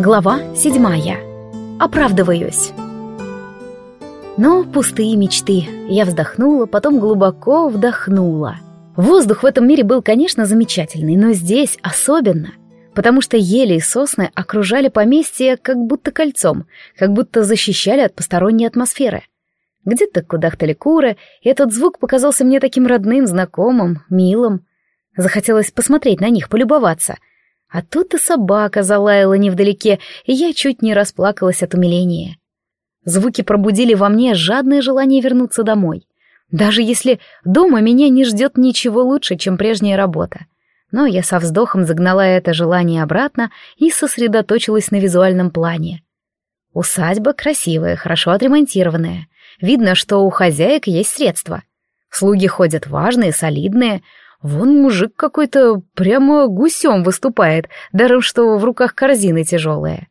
Глава седьмая. Оправдываюсь. Но пустые мечты. Я вздохнула, потом глубоко вдохнула. Воздух в этом мире был, конечно, замечательный, но здесь особенно, потому что ели и сосны окружали поместье как будто кольцом, как будто защищали от посторонней атмосферы. Где-то кудахтали куры, и этот звук показался мне таким родным, знакомым, милым. Захотелось посмотреть на них, полюбоваться — а тут и собака залаяла невдалеке, и я чуть не расплакалась от умиления. Звуки пробудили во мне жадное желание вернуться домой. Даже если дома меня не ждет ничего лучше, чем прежняя работа. Но я со вздохом загнала это желание обратно и сосредоточилась на визуальном плане. Усадьба красивая, хорошо отремонтированная. Видно, что у хозяек есть средства. Слуги ходят важные, солидные, Вон мужик какой-то прямо гусем выступает, даром что в руках корзины тяжелые.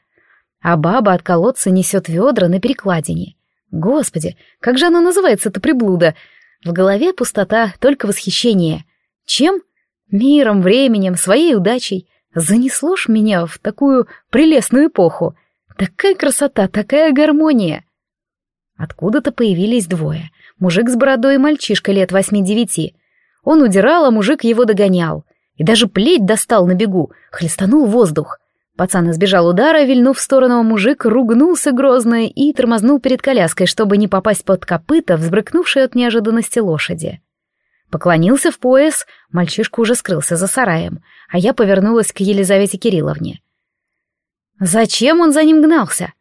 А баба от колодца несет ведра на перекладине. Господи, как же она называется-то приблуда? В голове пустота, только восхищение. Чем? Миром, временем, своей удачей. Занесло ж меня в такую прелестную эпоху. Такая красота, такая гармония. Откуда-то появились двое. Мужик с бородой и мальчишка лет восьми-девяти. Он удирал, а мужик его догонял. И даже плеть достал на бегу, хлестанул воздух. Пацан избежал удара, вильнув в сторону, мужик ругнулся грозно и тормознул перед коляской, чтобы не попасть под копыта, взбрыкнувшей от неожиданности лошади. Поклонился в пояс, мальчишка уже скрылся за сараем, а я повернулась к Елизавете Кирилловне. Зачем он за ним гнался?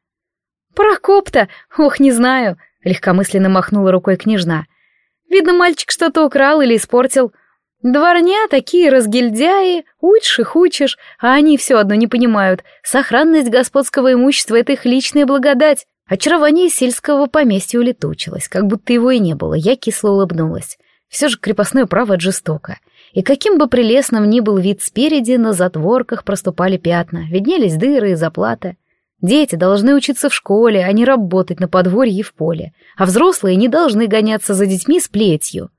Прокоп-то, ох, не знаю, легкомысленно махнула рукой княжна — Видно, мальчик что-то украл или испортил. Дворня такие разгильдяи, учишь учишь, а они все одно не понимают. Сохранность господского имущества — это их личная благодать. Очарование сельского поместья улетучилось, как будто его и не было. Я кисло улыбнулась. Все же крепостное право жестоко. И каким бы прелестным ни был вид спереди, на затворках проступали пятна, виднелись дыры и заплаты. Дети должны учиться в школе, а не работать на подворье и в поле, а взрослые не должны гоняться за детьми с плетью.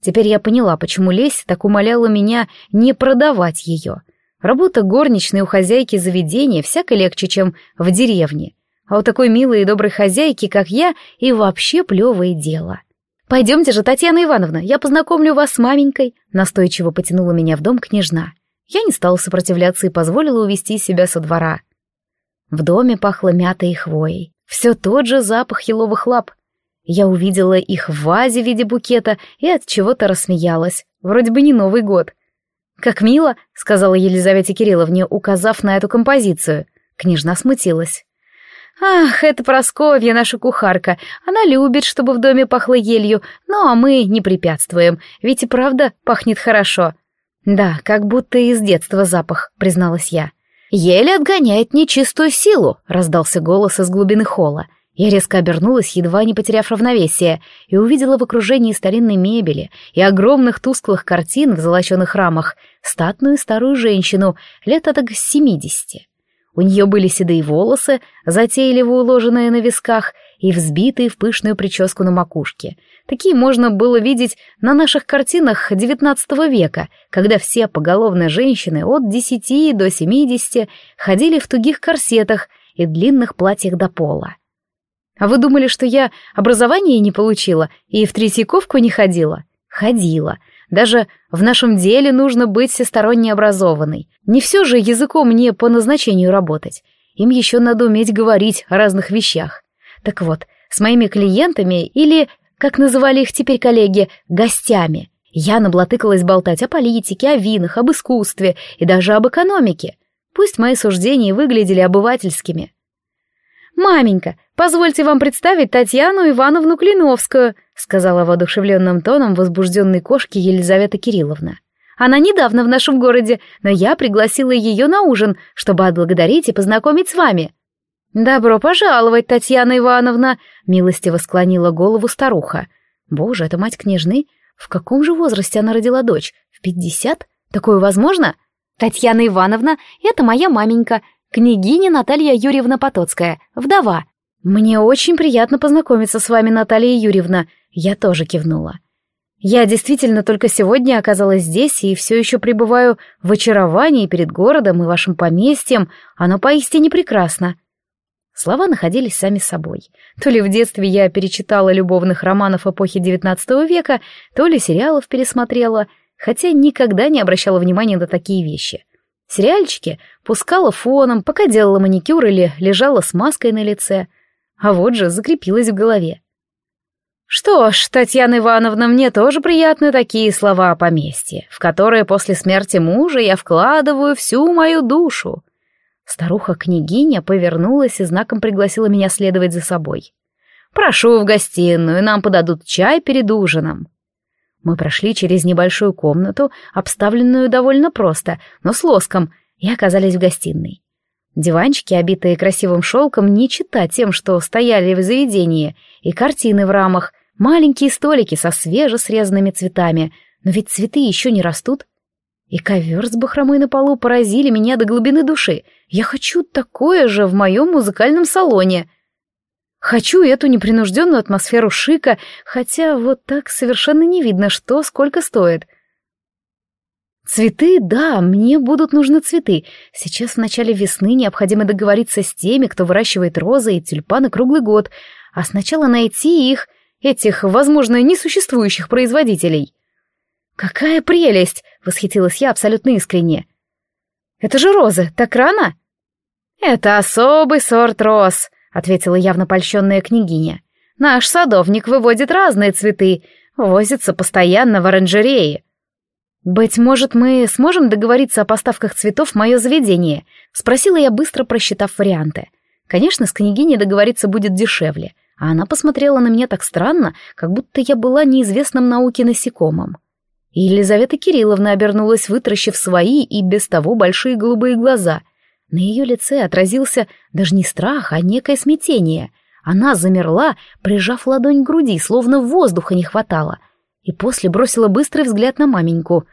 Теперь я поняла, почему Леся так умоляла меня не продавать ее. Работа горничной у хозяйки заведения всяко легче, чем в деревне. А у такой милой и доброй хозяйки, как я, и вообще плевое дело. «Пойдемте же, Татьяна Ивановна, я познакомлю вас с маменькой», настойчиво потянула меня в дом княжна. Я не стала сопротивляться и позволила увести себя со двора. В доме пахло мятой и хвоей. Все тот же запах еловых лап. Я увидела их в вазе в виде букета и от чего-то рассмеялась. Вроде бы не Новый год. «Как мило», — сказала Елизавете Кирилловне, указав на эту композицию. Княжна смутилась. «Ах, это Просковья, наша кухарка. Она любит, чтобы в доме пахло елью, ну а мы не препятствуем, ведь и правда пахнет хорошо». «Да, как будто из детства запах», — призналась я. «Еле отгоняет нечистую силу», — раздался голос из глубины холла. Я резко обернулась, едва не потеряв равновесие, и увидела в окружении старинной мебели и огромных тусклых картин в золоченых рамах статную старую женщину лет так семидесяти. У нее были седые волосы, затейливо уложенные на висках и взбитые в пышную прическу на макушке. Такие можно было видеть на наших картинах XIX века, когда все поголовные женщины от 10 до 70 ходили в тугих корсетах и длинных платьях до пола. А вы думали, что я образование не получила и в Третьяковку не ходила? Ходила — даже в нашем деле нужно быть всесторонне образованной. Не все же языком не по назначению работать. Им еще надо уметь говорить о разных вещах. Так вот, с моими клиентами или, как называли их теперь коллеги, гостями, я наблатыкалась болтать о политике, о винах, об искусстве и даже об экономике. Пусть мои суждения выглядели обывательскими. «Маменька, позвольте вам представить Татьяну Ивановну Клиновскую», сказала воодушевленным тоном возбужденной кошки Елизавета Кирилловна. «Она недавно в нашем городе, но я пригласила ее на ужин, чтобы отблагодарить и познакомить с вами». «Добро пожаловать, Татьяна Ивановна!» — милостиво склонила голову старуха. «Боже, это мать княжны? В каком же возрасте она родила дочь? В пятьдесят? Такое возможно?» «Татьяна Ивановна, это моя маменька, княгиня Наталья Юрьевна Потоцкая, вдова. Мне очень приятно познакомиться с вами, Наталья Юрьевна. Я тоже кивнула. Я действительно только сегодня оказалась здесь и все еще пребываю в очаровании перед городом и вашим поместьем. Оно поистине прекрасно. Слова находились сами собой. То ли в детстве я перечитала любовных романов эпохи XIX века, то ли сериалов пересмотрела, хотя никогда не обращала внимания на такие вещи. Сериальчики пускала фоном, пока делала маникюр или лежала с маской на лице. А вот же закрепилась в голове. Что ж, Татьяна Ивановна, мне тоже приятны такие слова о поместье, в которые после смерти мужа я вкладываю всю мою душу. Старуха-княгиня повернулась и знаком пригласила меня следовать за собой. «Прошу в гостиную, нам подадут чай перед ужином». Мы прошли через небольшую комнату, обставленную довольно просто, но с лоском, и оказались в гостиной. Диванчики, обитые красивым шелком, не чита тем, что стояли в заведении, и картины в рамах, маленькие столики со свежесрезанными цветами, но ведь цветы еще не растут. И ковер с бахромой на полу поразили меня до глубины души. Я хочу такое же в моем музыкальном салоне. Хочу эту непринужденную атмосферу шика, хотя вот так совершенно не видно, что сколько стоит. Цветы, да, мне будут нужны цветы. Сейчас в начале весны необходимо договориться с теми, кто выращивает розы и тюльпаны круглый год, а сначала найти их, этих, возможно, несуществующих производителей. «Какая прелесть!» — восхитилась я абсолютно искренне. «Это же розы, так рано?» «Это особый сорт роз», — ответила явно польщенная княгиня. «Наш садовник выводит разные цветы, возится постоянно в оранжерее». «Быть может, мы сможем договориться о поставках цветов в мое заведение?» — спросила я, быстро просчитав варианты. «Конечно, с княгиней договориться будет дешевле, а она посмотрела на меня так странно, как будто я была неизвестным науке насекомым. И Елизавета Кирилловна обернулась, вытаращив свои и без того большие голубые глаза. На ее лице отразился даже не страх, а некое смятение. Она замерла, прижав ладонь к груди, словно воздуха не хватало, и после бросила быстрый взгляд на маменьку.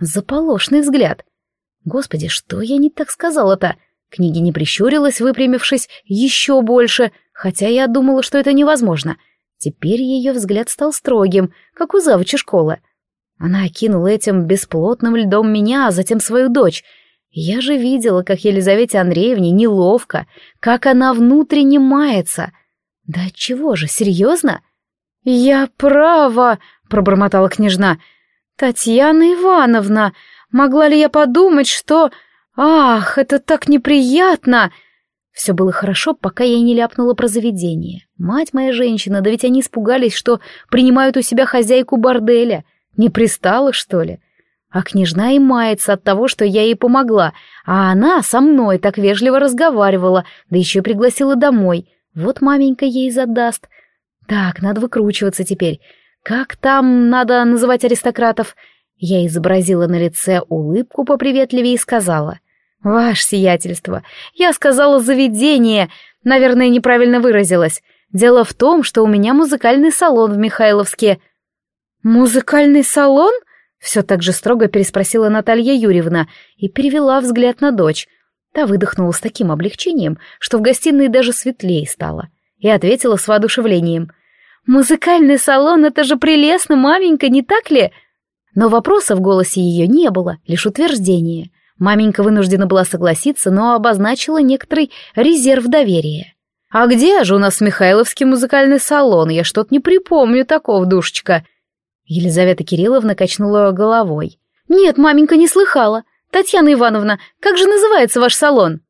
Заполошный взгляд. Господи, что я не так сказала-то? Книги не прищурилась, выпрямившись еще больше, хотя я думала, что это невозможно. Теперь ее взгляд стал строгим, как у завуча школы. Она окинула этим бесплотным льдом меня, а затем свою дочь. Я же видела, как Елизавете Андреевне неловко, как она внутренне мается. Да чего же, серьезно? «Я права», — пробормотала княжна. «Татьяна Ивановна, могла ли я подумать, что... Ах, это так неприятно!» Все было хорошо, пока я не ляпнула про заведение. Мать моя женщина, да ведь они испугались, что принимают у себя хозяйку борделя — не пристала, что ли? А княжна и мается от того, что я ей помогла, а она со мной так вежливо разговаривала, да еще пригласила домой. Вот маменька ей задаст. Так, надо выкручиваться теперь. Как там надо называть аристократов? Я изобразила на лице улыбку поприветливее и сказала. «Ваше сиятельство, я сказала заведение, наверное, неправильно выразилась. Дело в том, что у меня музыкальный салон в Михайловске. «Музыкальный салон?» — все так же строго переспросила Наталья Юрьевна и перевела взгляд на дочь. Та выдохнула с таким облегчением, что в гостиной даже светлее стало, и ответила с воодушевлением. «Музыкальный салон — это же прелестно, маменька, не так ли?» Но вопроса в голосе ее не было, лишь утверждение. Маменька вынуждена была согласиться, но обозначила некоторый резерв доверия. «А где же у нас Михайловский музыкальный салон? Я что-то не припомню такого, душечка», Елизавета Кирилловна качнула головой. «Нет, маменька не слыхала. Татьяна Ивановна, как же называется ваш салон?»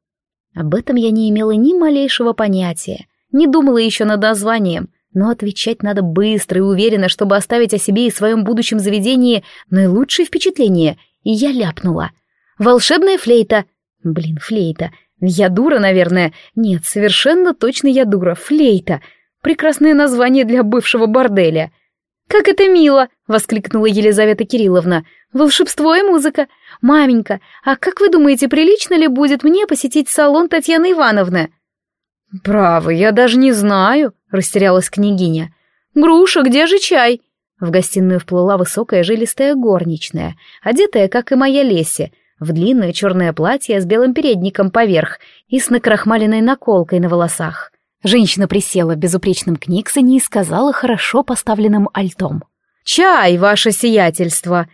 Об этом я не имела ни малейшего понятия. Не думала еще над названием, но отвечать надо быстро и уверенно, чтобы оставить о себе и своем будущем заведении наилучшее впечатление. И я ляпнула. «Волшебная флейта!» Блин, флейта. Я дура, наверное. Нет, совершенно точно я дура. Флейта. Прекрасное название для бывшего борделя. «Как это мило!» — воскликнула Елизавета Кирилловна. «Волшебство и музыка! Маменька, а как вы думаете, прилично ли будет мне посетить салон Татьяны Ивановны?» «Право, я даже не знаю», — растерялась княгиня. «Груша, где же чай?» В гостиную вплыла высокая жилистая горничная, одетая, как и моя Леся, в длинное черное платье с белым передником поверх и с накрахмаленной наколкой на волосах. Женщина присела в безупречном книгсоне и сказала хорошо поставленным альтом. «Чай, ваше сиятельство!»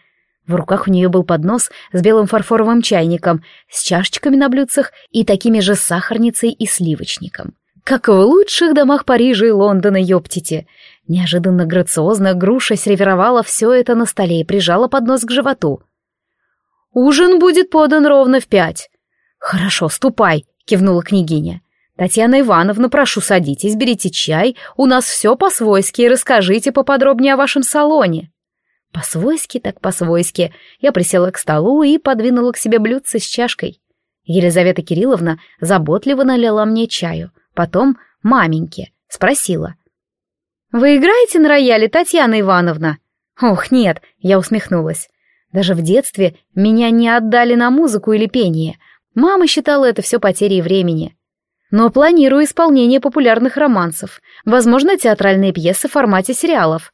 В руках у нее был поднос с белым фарфоровым чайником, с чашечками на блюдцах и такими же сахарницей и сливочником. Как в лучших домах Парижа и Лондона, ёптите. Неожиданно грациозно груша сервировала все это на столе и прижала поднос к животу. «Ужин будет подан ровно в пять». «Хорошо, ступай», — кивнула княгиня. «Татьяна Ивановна, прошу, садитесь, берите чай, у нас все по-свойски, и расскажите поподробнее о вашем салоне». По-свойски так по-свойски. Я присела к столу и подвинула к себе блюдце с чашкой. Елизавета Кирилловна заботливо налила мне чаю. Потом маменьке. Спросила. «Вы играете на рояле, Татьяна Ивановна?» «Ох, нет», — я усмехнулась. Даже в детстве меня не отдали на музыку или пение. Мама считала это все потерей времени. Но планирую исполнение популярных романсов, возможно, театральные пьесы в формате сериалов.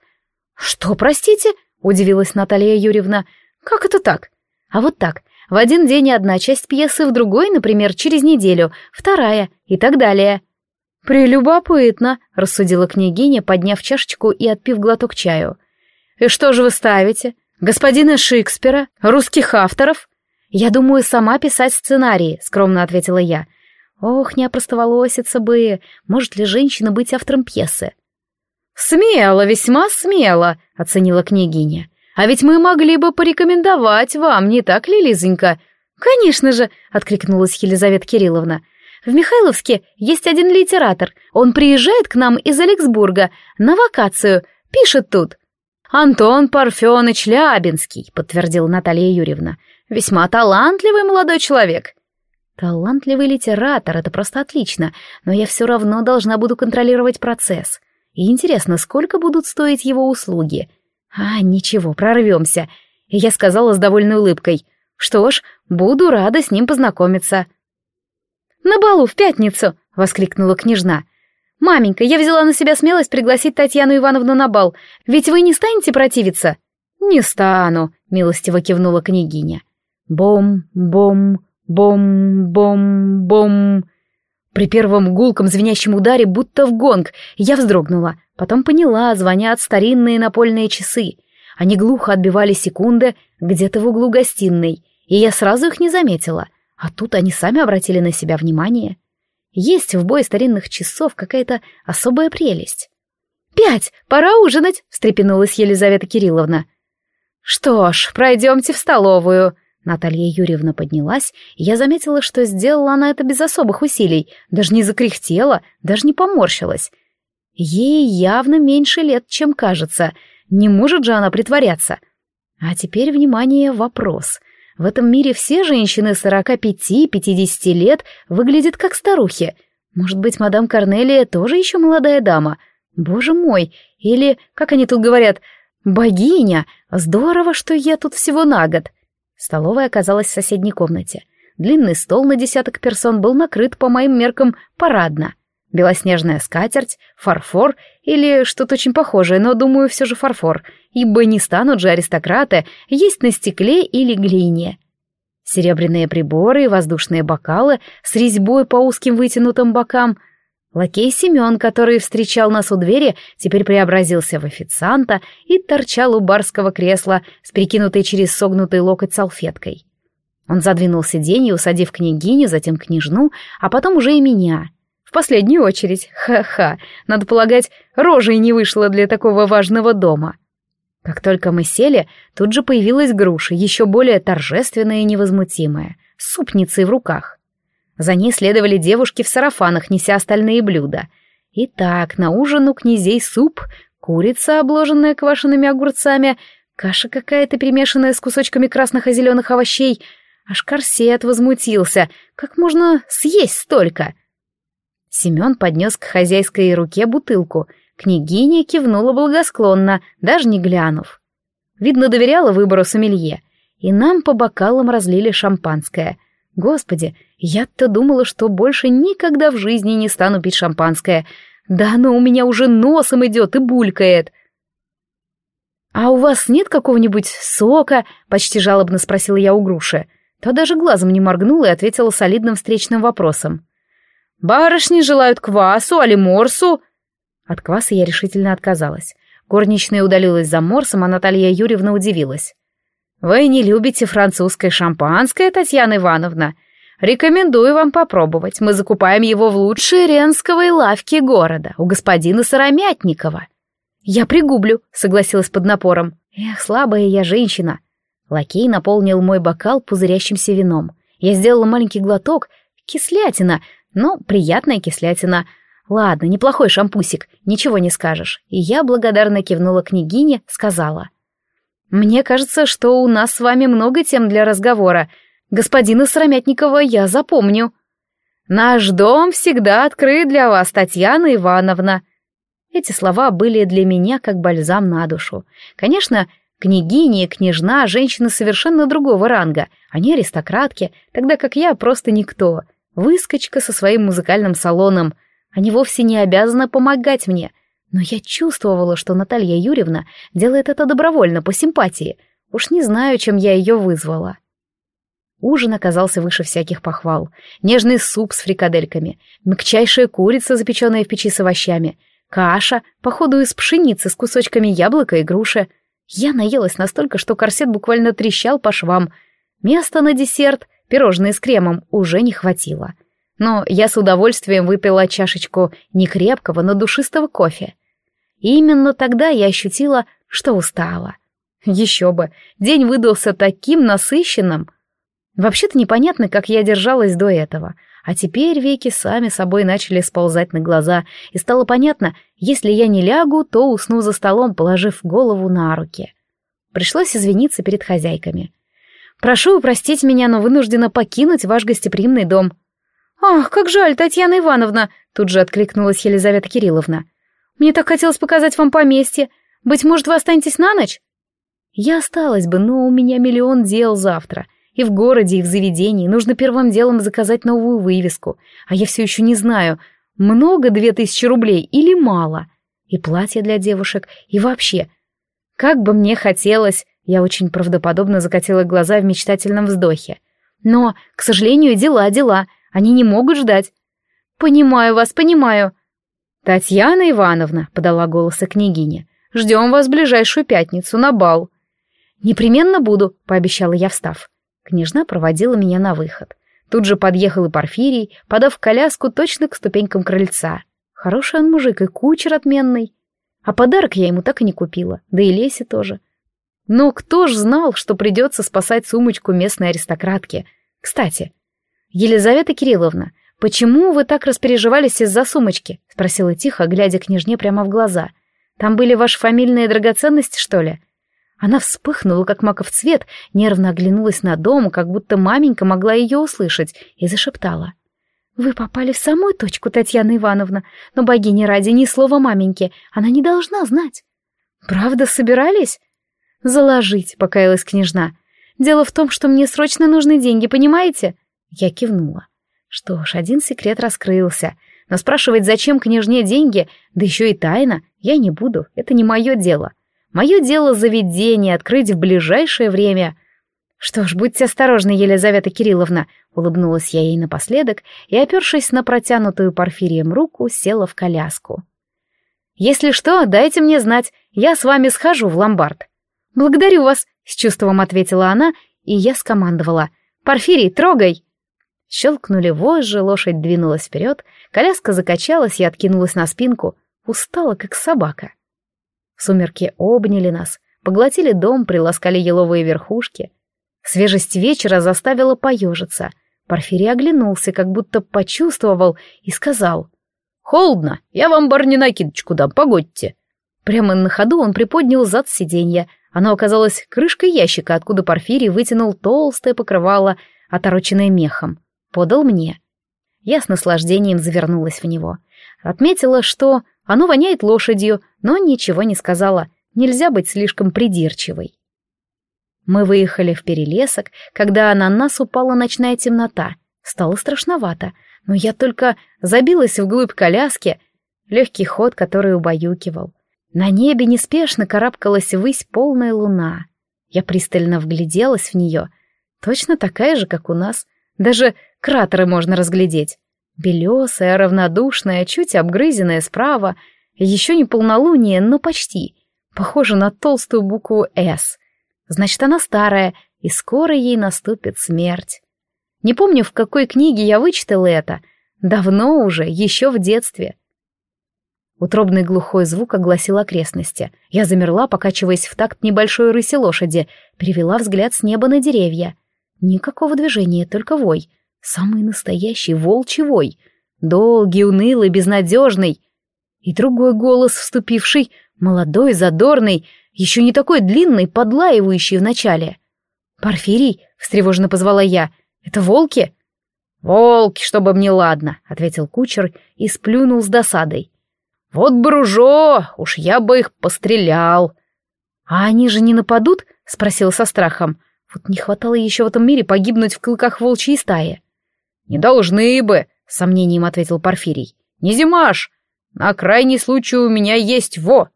«Что, простите?» — удивилась Наталья Юрьевна. «Как это так?» «А вот так. В один день одна часть пьесы, в другой, например, через неделю, вторая и так далее». «Прелюбопытно», — рассудила княгиня, подняв чашечку и отпив глоток чаю. «И что же вы ставите? Господина Шекспира? Русских авторов?» «Я думаю, сама писать сценарии», — скромно ответила я. «Ох, не опростоволоситься бы. Может ли женщина быть автором пьесы?» «Смело, весьма смело», — оценила княгиня. «А ведь мы могли бы порекомендовать вам, не так ли, Лизонька?» «Конечно же», — откликнулась Елизавета Кирилловна. «В Михайловске есть один литератор. Он приезжает к нам из Алексбурга на вакацию, пишет тут». «Антон Парфенович Лябинский», — подтвердила Наталья Юрьевна. «Весьма талантливый молодой человек». «Талантливый литератор — это просто отлично, но я все равно должна буду контролировать процесс. И интересно, сколько будут стоить его услуги? А, ничего, прорвемся. Я сказала с довольной улыбкой. Что ж, буду рада с ним познакомиться. «На балу в пятницу!» — воскликнула княжна. «Маменька, я взяла на себя смелость пригласить Татьяну Ивановну на бал. Ведь вы не станете противиться?» «Не стану», — милостиво кивнула княгиня. «Бом, бом, бом, бом, бом...» При первом гулком звенящем ударе, будто в гонг, я вздрогнула. Потом поняла, звонят старинные напольные часы. Они глухо отбивали секунды где-то в углу гостиной, и я сразу их не заметила. А тут они сами обратили на себя внимание. Есть в бой старинных часов какая-то особая прелесть. «Пять! Пора ужинать!» — встрепенулась Елизавета Кирилловна. «Что ж, пройдемте в столовую», Наталья Юрьевна поднялась, и я заметила, что сделала она это без особых усилий, даже не закряхтела, даже не поморщилась. Ей явно меньше лет, чем кажется, не может же она притворяться. А теперь, внимание, вопрос. В этом мире все женщины 45-50 лет выглядят как старухи. Может быть, мадам Корнелия тоже еще молодая дама? Боже мой, или, как они тут говорят, богиня, здорово, что я тут всего на год. Столовая оказалась в соседней комнате. Длинный стол на десяток персон был накрыт по моим меркам парадно. Белоснежная скатерть, фарфор или что-то очень похожее, но, думаю, все же фарфор, ибо не станут же аристократы есть на стекле или глине. Серебряные приборы и воздушные бокалы с резьбой по узким вытянутым бокам — Лакей Семен, который встречал нас у двери, теперь преобразился в официанта и торчал у барского кресла с перекинутой через согнутый локоть салфеткой. Он задвинул сиденье, усадив княгиню, затем княжну, а потом уже и меня. В последнюю очередь, ха-ха, надо полагать, рожей не вышло для такого важного дома. Как только мы сели, тут же появилась груша, еще более торжественная и невозмутимая, с супницей в руках. За ней следовали девушки в сарафанах, неся остальные блюда. Итак, на ужин у князей суп, курица, обложенная квашеными огурцами, каша какая-то, перемешанная с кусочками красных и зеленых овощей. Аж корсет возмутился. Как можно съесть столько? Семен поднес к хозяйской руке бутылку. Княгиня кивнула благосклонно, даже не глянув. Видно, доверяла выбору сомелье. И нам по бокалам разлили шампанское. Господи, я-то думала, что больше никогда в жизни не стану пить шампанское. Да оно у меня уже носом идет и булькает. «А у вас нет какого-нибудь сока?» — почти жалобно спросила я у груши. Та даже глазом не моргнула и ответила солидным встречным вопросом. «Барышни желают квасу, али морсу?» От кваса я решительно отказалась. Горничная удалилась за морсом, а Наталья Юрьевна удивилась. «Вы не любите французское шампанское, Татьяна Ивановна? Рекомендую вам попробовать. Мы закупаем его в лучшей ренсковой лавке города, у господина Сыромятникова». «Я пригублю», — согласилась под напором. «Эх, слабая я женщина». Лакей наполнил мой бокал пузырящимся вином. Я сделала маленький глоток. Кислятина, но приятная кислятина. Ладно, неплохой шампусик, ничего не скажешь. И я благодарно кивнула княгине, сказала. «Мне кажется, что у нас с вами много тем для разговора. Господина Сыромятникова я запомню». «Наш дом всегда открыт для вас, Татьяна Ивановна», эти слова были для меня как бальзам на душу. Конечно, княгини и княжна — женщины совершенно другого ранга. Они аристократки, тогда как я просто никто. Выскочка со своим музыкальным салоном. Они вовсе не обязаны помогать мне. Но я чувствовала, что Наталья Юрьевна делает это добровольно, по симпатии. Уж не знаю, чем я ее вызвала. Ужин оказался выше всяких похвал. Нежный суп с фрикадельками, мягчайшая курица, запеченная в печи с овощами — Каша, походу из пшеницы с кусочками яблока и груши. Я наелась настолько, что корсет буквально трещал по швам. Места на десерт, пирожные с кремом, уже не хватило. Но я с удовольствием выпила чашечку не крепкого, но душистого кофе. И именно тогда я ощутила, что устала. Еще бы, день выдался таким насыщенным. Вообще-то непонятно, как я держалась до этого — а теперь веки сами собой начали сползать на глаза, и стало понятно, если я не лягу, то усну за столом, положив голову на руки. Пришлось извиниться перед хозяйками. «Прошу простить меня, но вынуждена покинуть ваш гостеприимный дом». «Ах, как жаль, Татьяна Ивановна!» — тут же откликнулась Елизавета Кирилловна. «Мне так хотелось показать вам поместье. Быть может, вы останетесь на ночь?» «Я осталась бы, но у меня миллион дел завтра». И в городе, и в заведении нужно первым делом заказать новую вывеску. А я все еще не знаю, много две тысячи рублей или мало. И платье для девушек, и вообще. Как бы мне хотелось, я очень правдоподобно закатила глаза в мечтательном вздохе. Но, к сожалению, дела, дела, они не могут ждать. Понимаю вас, понимаю. Татьяна Ивановна, подала голос княгиня, ждем вас в ближайшую пятницу на бал. Непременно буду, пообещала я, встав. Княжна проводила меня на выход. Тут же подъехал и Порфирий, подав коляску точно к ступенькам крыльца. Хороший он мужик и кучер отменный. А подарок я ему так и не купила, да и Лесе тоже. Но кто ж знал, что придется спасать сумочку местной аристократки? Кстати, Елизавета Кирилловна, почему вы так распереживались из-за сумочки? Спросила тихо, глядя княжне прямо в глаза. Там были ваши фамильные драгоценности, что ли? Она вспыхнула, как маков цвет, нервно оглянулась на дом, как будто маменька могла ее услышать, и зашептала. «Вы попали в самую точку, Татьяна Ивановна, но богиня ради ни слова маменьки, она не должна знать». «Правда собирались?» «Заложить», — покаялась княжна. «Дело в том, что мне срочно нужны деньги, понимаете?» Я кивнула. Что ж, один секрет раскрылся. Но спрашивать, зачем княжне деньги, да еще и тайна, я не буду, это не мое дело. Мое дело заведение открыть в ближайшее время. Что ж, будьте осторожны, Елизавета Кирилловна, улыбнулась я ей напоследок и, опершись на протянутую Порфирием руку, села в коляску. Если что, дайте мне знать, я с вами схожу в ломбард. Благодарю вас, с чувством ответила она, и я скомандовала. Порфирий, трогай! Щелкнули вожжи, лошадь двинулась вперед, коляска закачалась и откинулась на спинку, устала, как собака. Сумерки обняли нас, поглотили дом, приласкали еловые верхушки. Свежесть вечера заставила поежиться. Порфирий оглянулся, как будто почувствовал, и сказал. «Холодно, я вам, барни, накидочку дам, погодьте». Прямо на ходу он приподнял зад сиденья. Оно оказалось крышкой ящика, откуда Порфирий вытянул толстое покрывало, отороченное мехом. Подал мне. Я с наслаждением завернулась в него. Отметила, что оно воняет лошадью, но ничего не сказала. Нельзя быть слишком придирчивой. Мы выехали в перелесок, когда на нас упала ночная темнота. Стало страшновато, но я только забилась вглубь коляски, легкий ход, который убаюкивал. На небе неспешно карабкалась ввысь полная луна. Я пристально вгляделась в нее. Точно такая же, как у нас. Даже кратеры можно разглядеть. Белесая, равнодушная, чуть обгрызенная справа. Еще не полнолуние, но почти. Похоже на толстую букву «С». Значит, она старая, и скоро ей наступит смерть. Не помню, в какой книге я вычитала это. Давно уже, еще в детстве. Утробный глухой звук огласил окрестности. Я замерла, покачиваясь в такт небольшой рыси лошади, перевела взгляд с неба на деревья. Никакого движения, только вой. Самый настоящий волчий вой. Долгий, унылый, безнадежный. И другой голос, вступивший, молодой, задорный, еще не такой длинный, подлаивающий вначале. «Порфирий!» — встревоженно позвала я. «Это волки?» «Волки, чтобы мне ладно», — ответил кучер и сплюнул с досадой. «Вот бружо, уж я бы их пострелял». «А они же не нападут?» — спросил со страхом. Вот не хватало еще в этом мире погибнуть в клыках волчьей стаи. «Не должны бы», — сомнением ответил Порфирий. «Не зимаш. На крайний случай у меня есть во».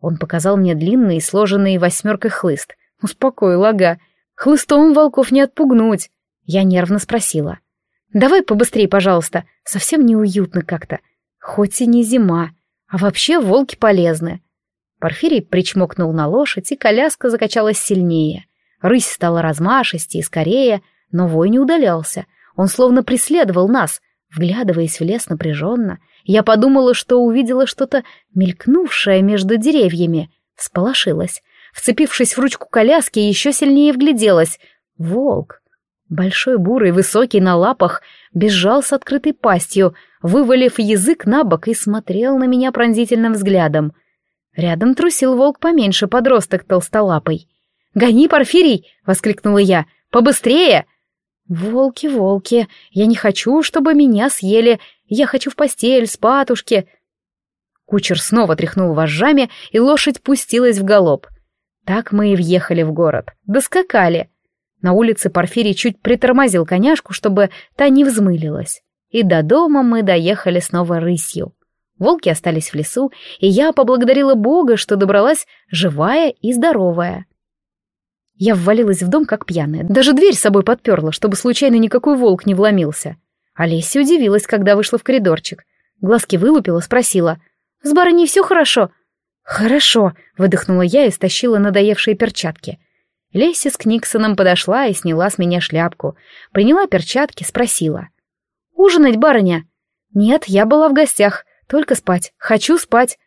Он показал мне длинный, сложенный восьмеркой хлыст. Успокоил ага. Хлыстом волков не отпугнуть. Я нервно спросила. «Давай побыстрее, пожалуйста. Совсем неуютно как-то. Хоть и не зима. А вообще волки полезны». Порфирий причмокнул на лошадь, и коляска закачалась сильнее. Рысь стала размашистее и скорее, но вой не удалялся. Он словно преследовал нас, вглядываясь в лес напряженно. Я подумала, что увидела что-то мелькнувшее между деревьями. Всполошилась. Вцепившись в ручку коляски, еще сильнее вгляделась. Волк. Большой бурый, высокий, на лапах, бежал с открытой пастью, вывалив язык на бок и смотрел на меня пронзительным взглядом. Рядом трусил волк поменьше, подросток толстолапый. «Гони, Порфирий!» — воскликнула я. «Побыстрее!» «Волки, волки, я не хочу, чтобы меня съели. Я хочу в постель, спатушки!» Кучер снова тряхнул вожжами, и лошадь пустилась в галоп. Так мы и въехали в город. Доскакали. На улице Порфирий чуть притормозил коняшку, чтобы та не взмылилась. И до дома мы доехали снова рысью. Волки остались в лесу, и я поблагодарила Бога, что добралась живая и здоровая. Я ввалилась в дом как пьяная, даже дверь с собой подперла, чтобы случайно никакой волк не вломился. Олеся удивилась, когда вышла в коридорчик. Глазки вылупила, спросила. «С барыней все хорошо?» «Хорошо», — выдохнула я и стащила надоевшие перчатки. Леся с Книксоном подошла и сняла с меня шляпку. Приняла перчатки, спросила. «Ужинать, барыня?» «Нет, я была в гостях. Только спать. Хочу спать».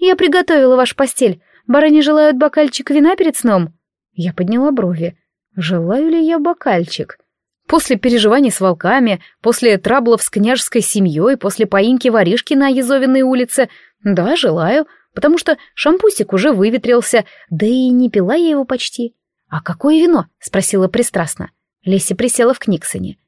«Я приготовила вашу постель. Барыни желают бокальчик вина перед сном?» Я подняла брови. «Желаю ли я бокальчик?» После переживаний с волками, после траблов с княжеской семьей, после поимки воришки на Езовиной улице, да, желаю, потому что шампусик уже выветрился, да и не пила я его почти. «А какое вино?» — спросила пристрастно. Леся присела в Книксоне.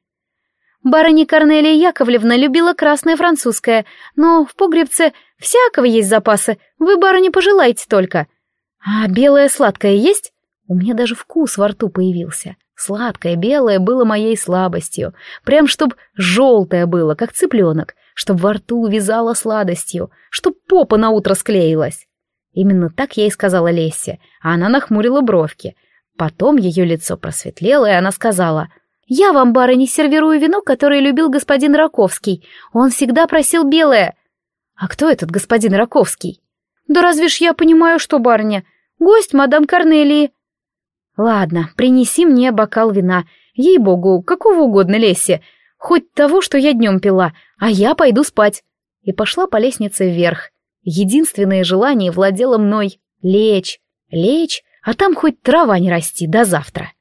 Барыня Корнелия Яковлевна любила красное французское, но в погребце всякого есть запасы, вы, барыня, пожелайте только. А белое сладкое есть? У меня даже вкус во рту появился. Сладкое белое было моей слабостью, прям чтоб желтое было, как цыпленок, чтоб во рту увязало сладостью, чтоб попа на утро склеилась. Именно так я и сказала Лесе, а она нахмурила бровки. Потом ее лицо просветлело, и она сказала, «Я вам, барыня, сервирую вино, которое любил господин Раковский. Он всегда просил белое». «А кто этот господин Раковский?» «Да разве ж я понимаю, что барыня? Гость мадам Корнелии». «Ладно, принеси мне бокал вина. Ей-богу, какого угодно, Лесси. Хоть того, что я днем пила, а я пойду спать». И пошла по лестнице вверх. Единственное желание владело мной — лечь. Лечь, а там хоть трава не расти до завтра.